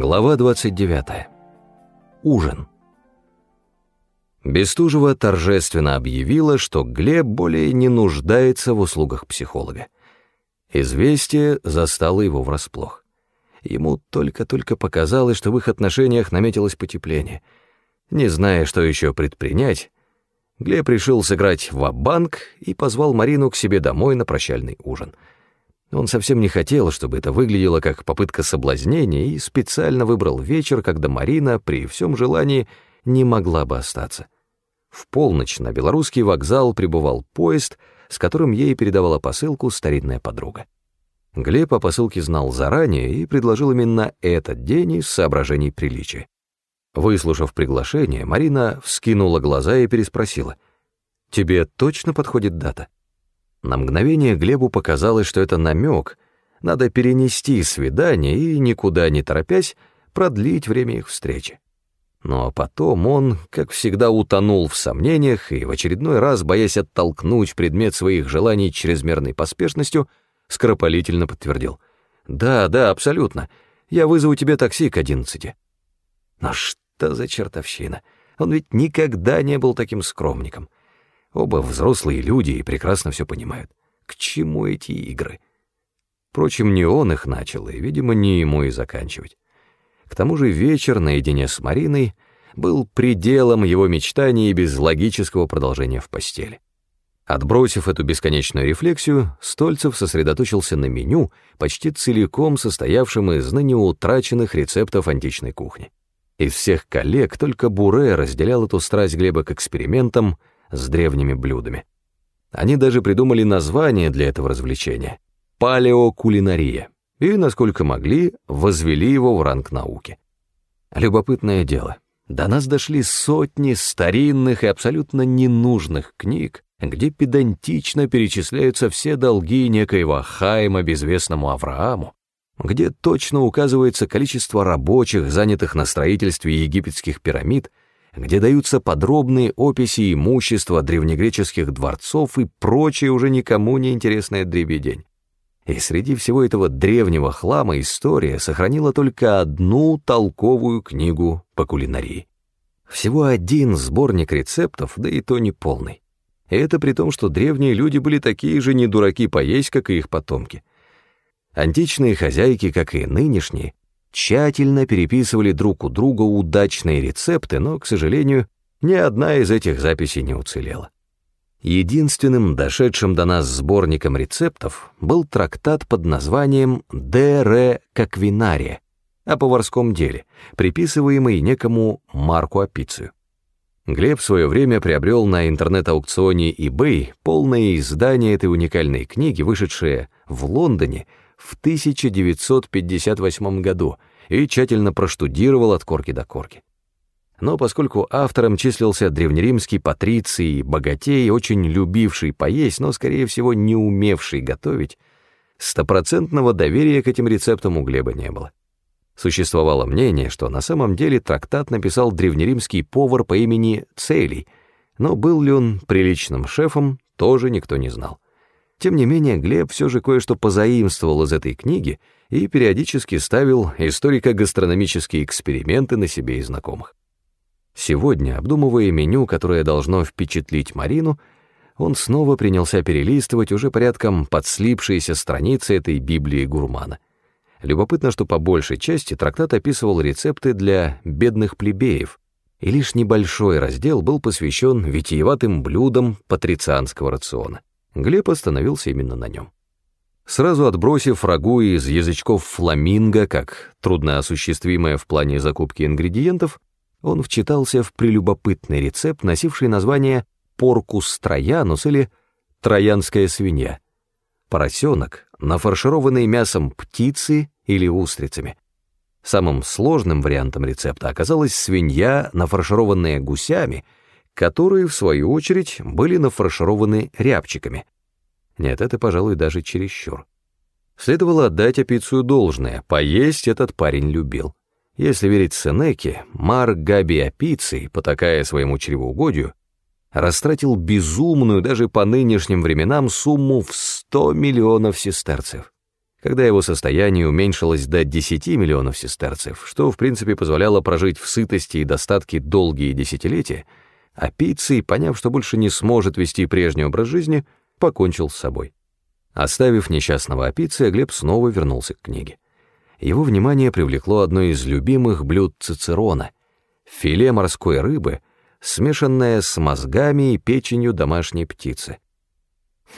Глава 29. Ужин. Бестужева торжественно объявила, что Глеб более не нуждается в услугах психолога. Известие застало его врасплох. Ему только-только показалось, что в их отношениях наметилось потепление. Не зная, что еще предпринять, Глеб решил сыграть в банк и позвал Марину к себе домой на прощальный ужин — он совсем не хотел, чтобы это выглядело как попытка соблазнения, и специально выбрал вечер, когда Марина при всем желании не могла бы остаться. В полночь на белорусский вокзал прибывал поезд, с которым ей передавала посылку старинная подруга. Глеб о посылке знал заранее и предложил именно этот день из соображений приличия. Выслушав приглашение, Марина вскинула глаза и переспросила. «Тебе точно подходит дата?» На мгновение Глебу показалось, что это намек, надо перенести свидание и, никуда не торопясь, продлить время их встречи. Но потом он, как всегда, утонул в сомнениях и в очередной раз, боясь оттолкнуть предмет своих желаний чрезмерной поспешностью, скоропалительно подтвердил. «Да, да, абсолютно. Я вызову тебе такси к одиннадцати». Но что за чертовщина? Он ведь никогда не был таким скромником. Оба взрослые люди и прекрасно все понимают. К чему эти игры? Впрочем, не он их начал, и, видимо, не ему и заканчивать. К тому же вечер наедине с Мариной был пределом его мечтаний без логического продолжения в постели. Отбросив эту бесконечную рефлексию, Стольцев сосредоточился на меню, почти целиком состоявшем из ныне утраченных рецептов античной кухни. Из всех коллег только Буре разделял эту страсть Глеба к экспериментам, с древними блюдами. Они даже придумали название для этого развлечения — палеокулинария, и, насколько могли, возвели его в ранг науки. Любопытное дело. До нас дошли сотни старинных и абсолютно ненужных книг, где педантично перечисляются все долги некоего Хайма безвестному Аврааму, где точно указывается количество рабочих, занятых на строительстве египетских пирамид, где даются подробные описи имущества древнегреческих дворцов и прочее уже никому не интересное дребедень. И среди всего этого древнего хлама история сохранила только одну толковую книгу по кулинарии. Всего один сборник рецептов, да и то не полный. И это при том, что древние люди были такие же недураки поесть, как и их потомки. Античные хозяйки, как и нынешние, тщательно переписывали друг у друга удачные рецепты, но, к сожалению, ни одна из этих записей не уцелела. Единственным дошедшим до нас сборником рецептов был трактат под названием «Де ре каквинария» о поварском деле, приписываемый некому Марку Апицию. Глеб в свое время приобрел на интернет-аукционе eBay полное издание этой уникальной книги, вышедшее в Лондоне в 1958 году и тщательно проштудировал от корки до корки. Но поскольку автором числился древнеримский патриций, богатей, очень любивший поесть, но, скорее всего, не умевший готовить, стопроцентного доверия к этим рецептам у Глеба не было. Существовало мнение, что на самом деле трактат написал древнеримский повар по имени Целий, но был ли он приличным шефом, тоже никто не знал. Тем не менее, Глеб все же кое-что позаимствовал из этой книги и периодически ставил историко-гастрономические эксперименты на себе и знакомых. Сегодня, обдумывая меню, которое должно впечатлить Марину, он снова принялся перелистывать уже порядком подслипшиеся страницы этой Библии гурмана. Любопытно, что по большей части трактат описывал рецепты для бедных плебеев, и лишь небольшой раздел был посвящен витиеватым блюдам патрицианского рациона. Глеб остановился именно на нем. Сразу отбросив рагу из язычков фламинго как трудноосуществимое в плане закупки ингредиентов, он вчитался в прелюбопытный рецепт, носивший название «поркус троянус» или «троянская свинья». Поросенок, нафаршированный мясом птицы или устрицами. Самым сложным вариантом рецепта оказалась свинья, нафаршированная гусями — которые, в свою очередь, были нафаршированы рябчиками. Нет, это, пожалуй, даже чересчур. Следовало отдать Апицию должное, поесть этот парень любил. Если верить Сенеке, Марк Габи Апиций, потакая своему чревоугодию, растратил безумную даже по нынешним временам сумму в 100 миллионов сестерцев. Когда его состояние уменьшилось до 10 миллионов сестерцев, что в принципе позволяло прожить в сытости и достатке долгие десятилетия, а Пицций, поняв, что больше не сможет вести прежний образ жизни, покончил с собой. Оставив несчастного Апиция, Глеб снова вернулся к книге. Его внимание привлекло одно из любимых блюд Цицерона — филе морской рыбы, смешанное с мозгами и печенью домашней птицы.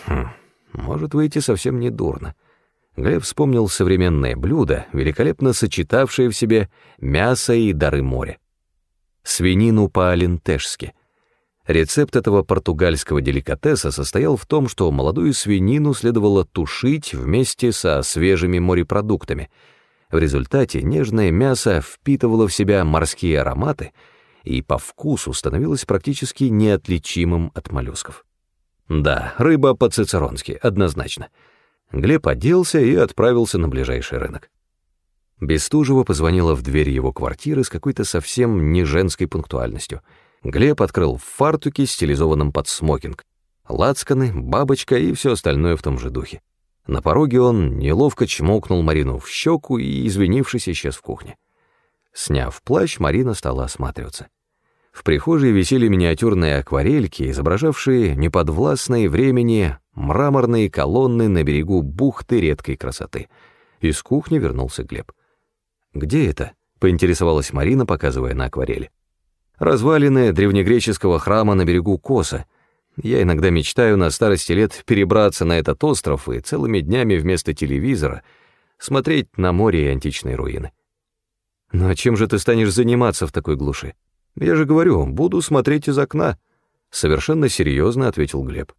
Хм, может выйти совсем недурно. Глеб вспомнил современное блюдо, великолепно сочетавшее в себе мясо и дары моря. Свинину по-алентежски — Рецепт этого португальского деликатеса состоял в том, что молодую свинину следовало тушить вместе со свежими морепродуктами. В результате нежное мясо впитывало в себя морские ароматы и по вкусу становилось практически неотличимым от моллюсков. Да, рыба по-цицеронски, однозначно. Глеб оделся и отправился на ближайший рынок. Бестужева позвонила в дверь его квартиры с какой-то совсем не женской пунктуальностью — Глеб открыл в фартуке, стилизованном под смокинг. Лацканы, бабочка и все остальное в том же духе. На пороге он неловко чмокнул Марину в щеку и, извинившись, исчез в кухне. Сняв плащ, Марина стала осматриваться. В прихожей висели миниатюрные акварельки, изображавшие неподвластные времени мраморные колонны на берегу бухты редкой красоты. Из кухни вернулся Глеб. «Где это?» — поинтересовалась Марина, показывая на акварели развалины древнегреческого храма на берегу Коса. Я иногда мечтаю на старости лет перебраться на этот остров и целыми днями вместо телевизора смотреть на море и античные руины. Но «Ну, а чем же ты станешь заниматься в такой глуши? Я же говорю, буду смотреть из окна. Совершенно серьезно ответил Глеб.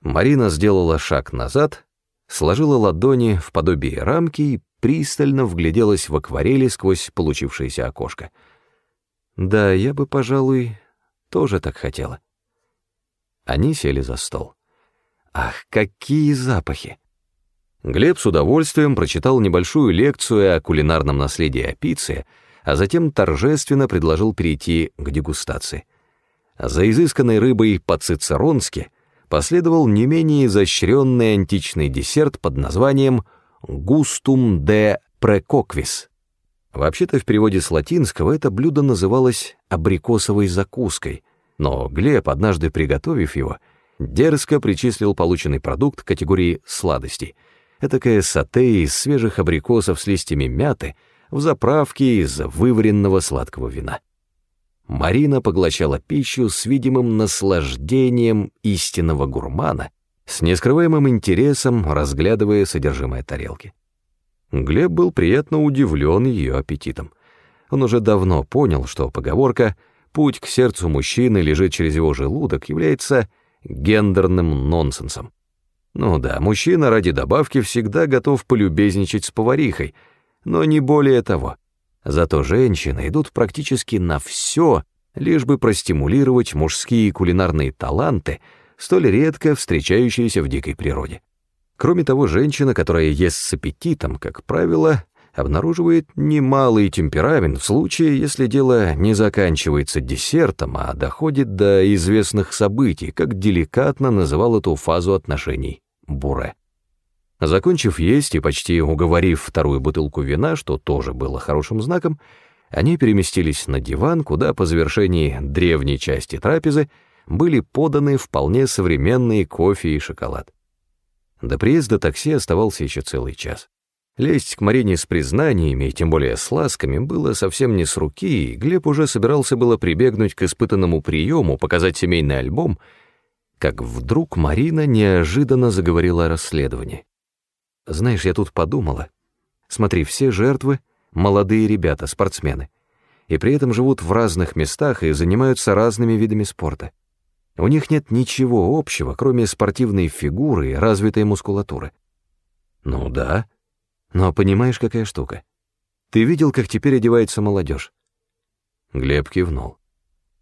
Марина сделала шаг назад, сложила ладони в подобие рамки и пристально вгляделась в акварели сквозь получившееся окошко — да, я бы, пожалуй, тоже так хотела. Они сели за стол. Ах, какие запахи! Глеб с удовольствием прочитал небольшую лекцию о кулинарном наследии Апиция, а затем торжественно предложил перейти к дегустации. За изысканной рыбой по-цицеронски последовал не менее изощренный античный десерт под названием «густум де прекоквис», Вообще-то в переводе с латинского это блюдо называлось абрикосовой закуской, но Глеб, однажды приготовив его, дерзко причислил полученный продукт к категории сладостей. Этакое сате из свежих абрикосов с листьями мяты в заправке из вываренного сладкого вина. Марина поглощала пищу с видимым наслаждением истинного гурмана, с нескрываемым интересом разглядывая содержимое тарелки. Глеб был приятно удивлен ее аппетитом. Он уже давно понял, что поговорка «путь к сердцу мужчины лежит через его желудок» является гендерным нонсенсом. Ну да, мужчина ради добавки всегда готов полюбезничать с поварихой, но не более того. Зато женщины идут практически на все, лишь бы простимулировать мужские кулинарные таланты, столь редко встречающиеся в дикой природе. Кроме того, женщина, которая ест с аппетитом, как правило, обнаруживает немалый темперамент в случае, если дело не заканчивается десертом, а доходит до известных событий, как деликатно называл эту фазу отношений Буре. Закончив есть и почти уговорив вторую бутылку вина, что тоже было хорошим знаком, они переместились на диван, куда по завершении древней части трапезы были поданы вполне современные кофе и шоколад. До приезда такси оставался еще целый час. Лезть к Марине с признаниями, и тем более с ласками, было совсем не с руки, и Глеб уже собирался было прибегнуть к испытанному приему, показать семейный альбом, как вдруг Марина неожиданно заговорила о расследовании. «Знаешь, я тут подумала. Смотри, все жертвы — молодые ребята, спортсмены, и при этом живут в разных местах и занимаются разными видами спорта. У них нет ничего общего, кроме спортивной фигуры и развитой мускулатуры. Ну да. Но понимаешь, какая штука? Ты видел, как теперь одевается молодежь? Глеб кивнул.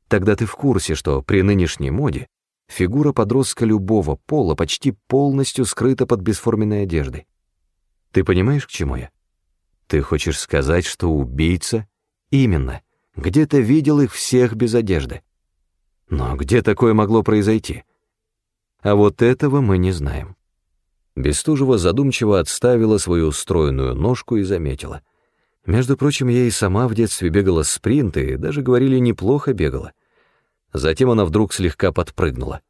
Тогда ты в курсе, что при нынешней моде фигура подростка любого пола почти полностью скрыта под бесформенной одеждой. Ты понимаешь, к чему я? Ты хочешь сказать, что убийца именно где-то видел их всех без одежды? Но где такое могло произойти? А вот этого мы не знаем. Бестужева задумчиво отставила свою стройную ножку и заметила. Между прочим, и сама в детстве бегала спринты, и даже говорили, неплохо бегала. Затем она вдруг слегка подпрыгнула.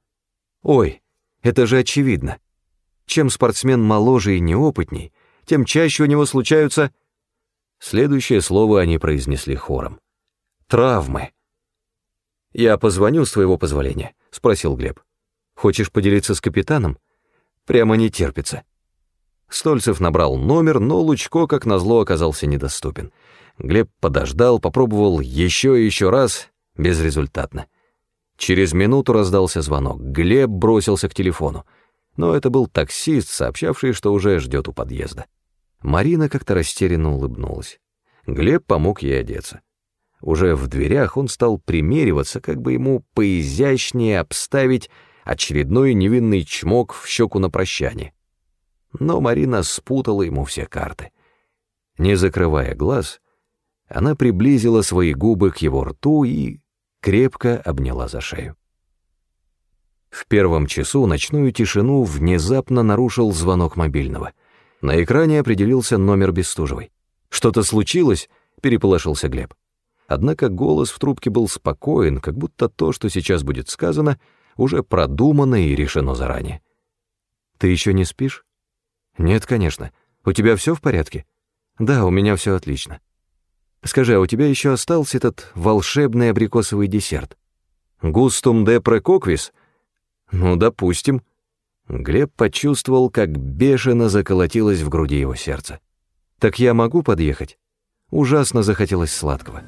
«Ой, это же очевидно. Чем спортсмен моложе и неопытней, тем чаще у него случаются...» Следующее слово они произнесли хором. «Травмы». «Я позвоню с твоего позволения», — спросил Глеб. «Хочешь поделиться с капитаном?» Прямо не терпится. Стольцев набрал номер, но Лучко, как назло, оказался недоступен. Глеб подождал, попробовал еще и еще раз, безрезультатно. Через минуту раздался звонок. Глеб бросился к телефону. Но это был таксист, сообщавший, что уже ждет у подъезда. Марина как-то растерянно улыбнулась. Глеб помог ей одеться. Уже в дверях он стал примериваться, как бы ему поизящнее обставить очередной невинный чмок в щеку на прощание. Но Марина спутала ему все карты. Не закрывая глаз, она приблизила свои губы к его рту и крепко обняла за шею. В первом часу ночную тишину внезапно нарушил звонок мобильного. На экране определился номер Бестужевой. «Что-то случилось?» — переполошился Глеб. Однако голос в трубке был спокоен, как будто то, что сейчас будет сказано, уже продумано и решено заранее. «Ты еще не спишь?» «Нет, конечно. У тебя все в порядке?» «Да, у меня все отлично». «Скажи, а у тебя еще остался этот волшебный абрикосовый десерт?» «Густум де прекоквис?» «Ну, допустим». Глеб почувствовал, как бешено заколотилось в груди его сердце. «Так я могу подъехать?» Ужасно захотелось сладкого.